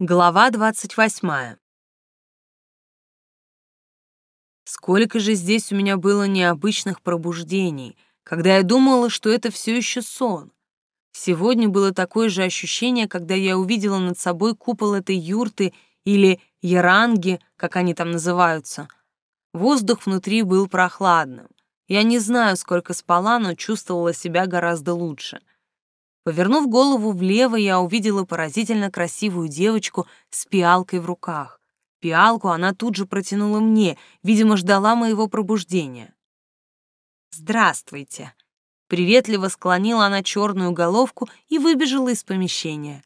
Глава двадцать восьмая. Сколько же здесь у меня было необычных пробуждений, когда я думала, что это все еще сон. Сегодня было такое же ощущение, когда я увидела над собой купол этой юрты или яранги, как они там называются. Воздух внутри был прохладным. Я не знаю, сколько спала, но чувствовала себя гораздо лучше. Повернув голову влево, я увидела поразительно красивую девочку с пиалкой в руках. Пиалку она тут же протянула мне, видимо, ждала моего пробуждения. «Здравствуйте!» Приветливо склонила она черную головку и выбежала из помещения.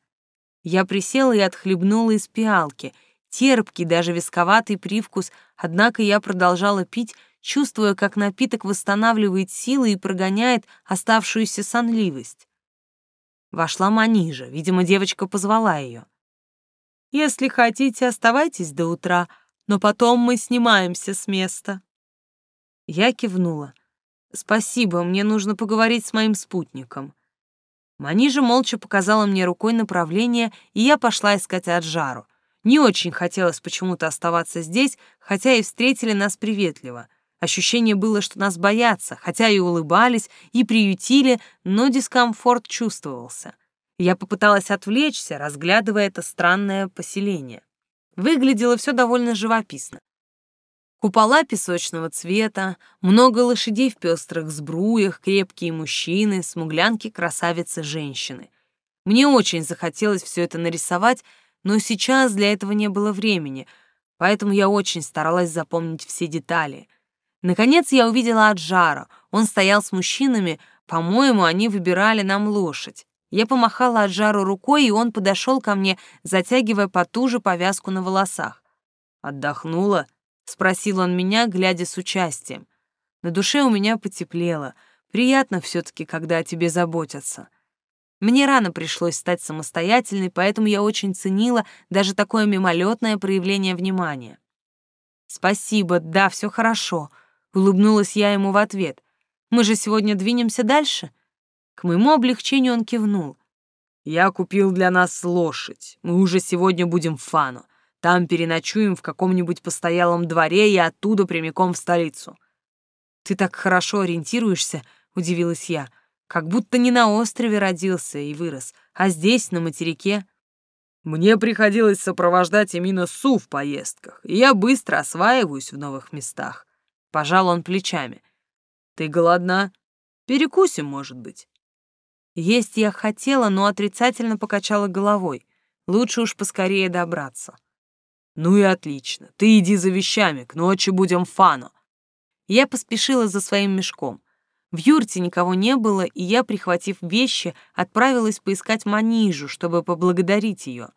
Я присела и отхлебнула из пиалки. Терпкий, даже висковатый привкус, однако я продолжала пить, чувствуя, как напиток восстанавливает силы и прогоняет оставшуюся сонливость. Вошла Манижа, видимо, девочка позвала ее. «Если хотите, оставайтесь до утра, но потом мы снимаемся с места». Я кивнула. «Спасибо, мне нужно поговорить с моим спутником». Манижа молча показала мне рукой направление, и я пошла искать Аджару. Не очень хотелось почему-то оставаться здесь, хотя и встретили нас приветливо — Ощущение было, что нас боятся, хотя и улыбались, и приютили, но дискомфорт чувствовался. Я попыталась отвлечься, разглядывая это странное поселение. Выглядело все довольно живописно. Купола песочного цвета, много лошадей в пестрых сбруях, крепкие мужчины, смуглянки-красавицы-женщины. Мне очень захотелось все это нарисовать, но сейчас для этого не было времени, поэтому я очень старалась запомнить все детали — Наконец я увидела Аджара. Он стоял с мужчинами, по-моему, они выбирали нам лошадь. Я помахала Аджару рукой, и он подошел ко мне, затягивая потуже повязку на волосах. «Отдохнула?» — спросил он меня, глядя с участием. На душе у меня потеплело. Приятно все-таки, когда о тебе заботятся. Мне рано пришлось стать самостоятельной, поэтому я очень ценила даже такое мимолетное проявление внимания. «Спасибо, да, все хорошо», Улыбнулась я ему в ответ. «Мы же сегодня двинемся дальше?» К моему облегчению он кивнул. «Я купил для нас лошадь. Мы уже сегодня будем в Фану. Там переночуем в каком-нибудь постоялом дворе и оттуда прямиком в столицу». «Ты так хорошо ориентируешься», — удивилась я, «как будто не на острове родился и вырос, а здесь, на материке». Мне приходилось сопровождать Эмина Су в поездках, и я быстро осваиваюсь в новых местах. Пожал он плечами. «Ты голодна? Перекусим, может быть?» Есть я хотела, но отрицательно покачала головой. Лучше уж поскорее добраться. «Ну и отлично. Ты иди за вещами, к ночи будем фану». Я поспешила за своим мешком. В юрте никого не было, и я, прихватив вещи, отправилась поискать Манижу, чтобы поблагодарить ее.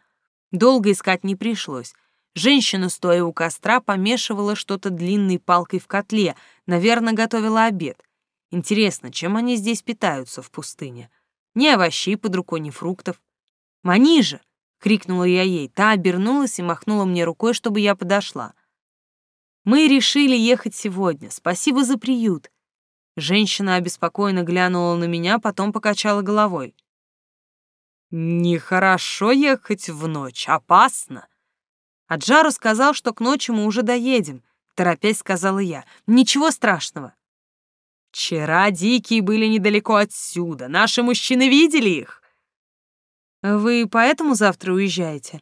Долго искать не пришлось. Женщина, стоя у костра, помешивала что-то длинной палкой в котле, наверное, готовила обед. Интересно, чем они здесь питаются в пустыне? Ни овощей под рукой, ни фруктов. «Манижа!» — крикнула я ей. Та обернулась и махнула мне рукой, чтобы я подошла. «Мы решили ехать сегодня. Спасибо за приют». Женщина обеспокоенно глянула на меня, потом покачала головой. «Нехорошо ехать в ночь, опасно. А Джару сказал, что к ночи мы уже доедем. Торопясь сказала я. Ничего страшного. Вчера дикие были недалеко отсюда. Наши мужчины видели их. Вы поэтому завтра уезжаете?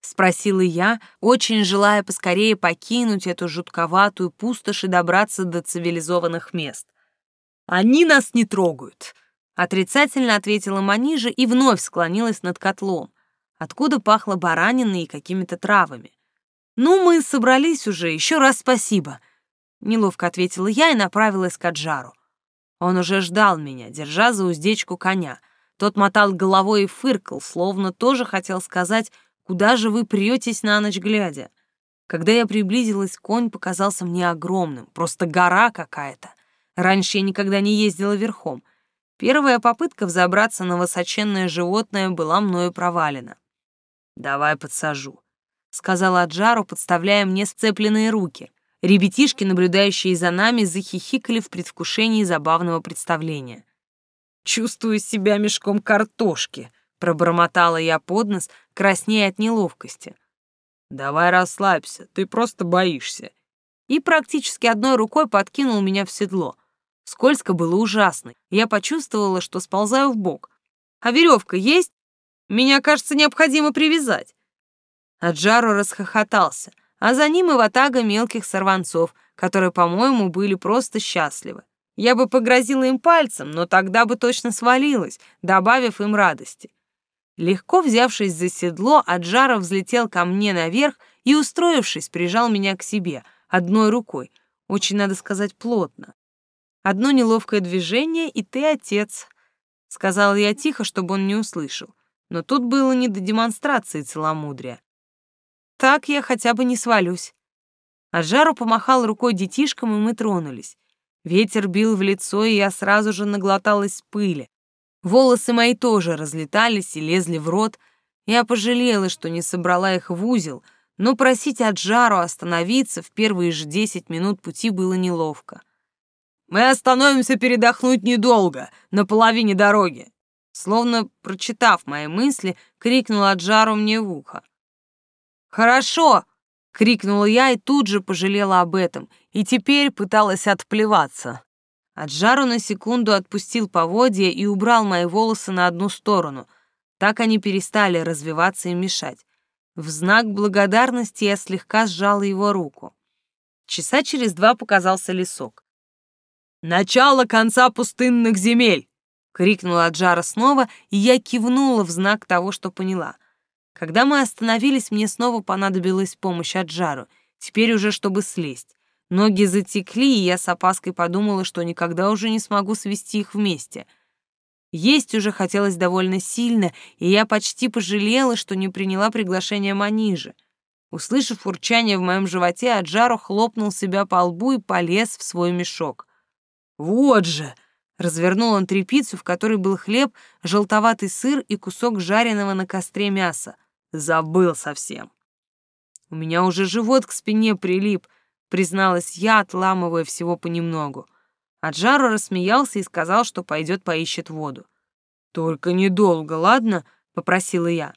Спросила я, очень желая поскорее покинуть эту жутковатую пустошь и добраться до цивилизованных мест. Они нас не трогают. Отрицательно ответила Манижа и вновь склонилась над котлом откуда пахло бараниной и какими-то травами. «Ну, мы собрались уже, еще раз спасибо», — неловко ответила я и направилась к Аджару. Он уже ждал меня, держа за уздечку коня. Тот мотал головой и фыркал, словно тоже хотел сказать, куда же вы претесь на ночь глядя. Когда я приблизилась, конь показался мне огромным, просто гора какая-то. Раньше я никогда не ездила верхом. Первая попытка взобраться на высоченное животное была мною провалена. «Давай подсажу», — сказала Аджару, подставляя мне сцепленные руки. Ребятишки, наблюдающие за нами, захихикали в предвкушении забавного представления. «Чувствую себя мешком картошки», — Пробормотала я под нос, краснея от неловкости. «Давай расслабься, ты просто боишься». И практически одной рукой подкинул меня в седло. Скользко было ужасно. Я почувствовала, что сползаю в бок. «А веревка есть? Меня, кажется, необходимо привязать». Аджару расхохотался, а за ним и ватага мелких сорванцов, которые, по-моему, были просто счастливы. Я бы погрозила им пальцем, но тогда бы точно свалилась, добавив им радости. Легко взявшись за седло, Аджара взлетел ко мне наверх и, устроившись, прижал меня к себе, одной рукой, очень, надо сказать, плотно. Одно неловкое движение, и ты отец, — сказала я тихо, чтобы он не услышал. Но тут было не до демонстрации целомудрия. Так я хотя бы не свалюсь. Аджару помахал рукой детишкам, и мы тронулись. Ветер бил в лицо, и я сразу же наглоталась пыли. Волосы мои тоже разлетались и лезли в рот. Я пожалела, что не собрала их в узел, но просить от жару остановиться в первые же десять минут пути было неловко. «Мы остановимся передохнуть недолго, на половине дороги!» Словно прочитав мои мысли, крикнул Аджару мне в ухо. «Хорошо!» — крикнула я и тут же пожалела об этом, и теперь пыталась отплеваться. Аджару на секунду отпустил поводья и убрал мои волосы на одну сторону. Так они перестали развиваться и мешать. В знак благодарности я слегка сжала его руку. Часа через два показался лесок. «Начало конца пустынных земель!» — крикнула Аджара снова, и я кивнула в знак того, что поняла. Когда мы остановились, мне снова понадобилась помощь Аджару, теперь уже чтобы слезть. Ноги затекли, и я с опаской подумала, что никогда уже не смогу свести их вместе. Есть уже хотелось довольно сильно, и я почти пожалела, что не приняла приглашение Манижи. Услышав урчание в моем животе, Аджару хлопнул себя по лбу и полез в свой мешок. «Вот же!» Развернул он трепицу, в которой был хлеб, желтоватый сыр и кусок жареного на костре мяса. Забыл совсем. У меня уже живот к спине прилип — призналась я, отламывая всего понемногу. Аджару рассмеялся и сказал, что пойдет поищет воду. «Только недолго, ладно?» — попросила я.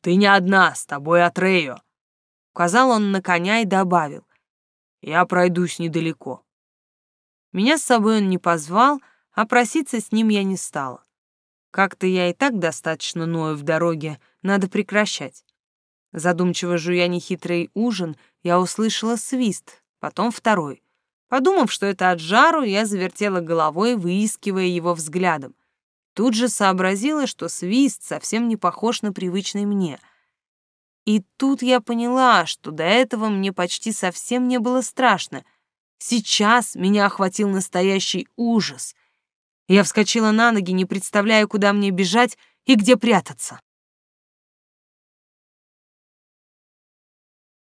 «Ты не одна, с тобой Атрею!» Указал он на коня и добавил. «Я пройдусь недалеко». Меня с собой он не позвал, а проситься с ним я не стала. Как-то я и так достаточно ною в дороге, надо прекращать. Задумчиво жуя нехитрый ужин, я услышала свист, потом второй. Подумав, что это от жару, я завертела головой, выискивая его взглядом. Тут же сообразила, что свист совсем не похож на привычный мне. И тут я поняла, что до этого мне почти совсем не было страшно. Сейчас меня охватил настоящий ужас. Я вскочила на ноги, не представляя, куда мне бежать и где прятаться.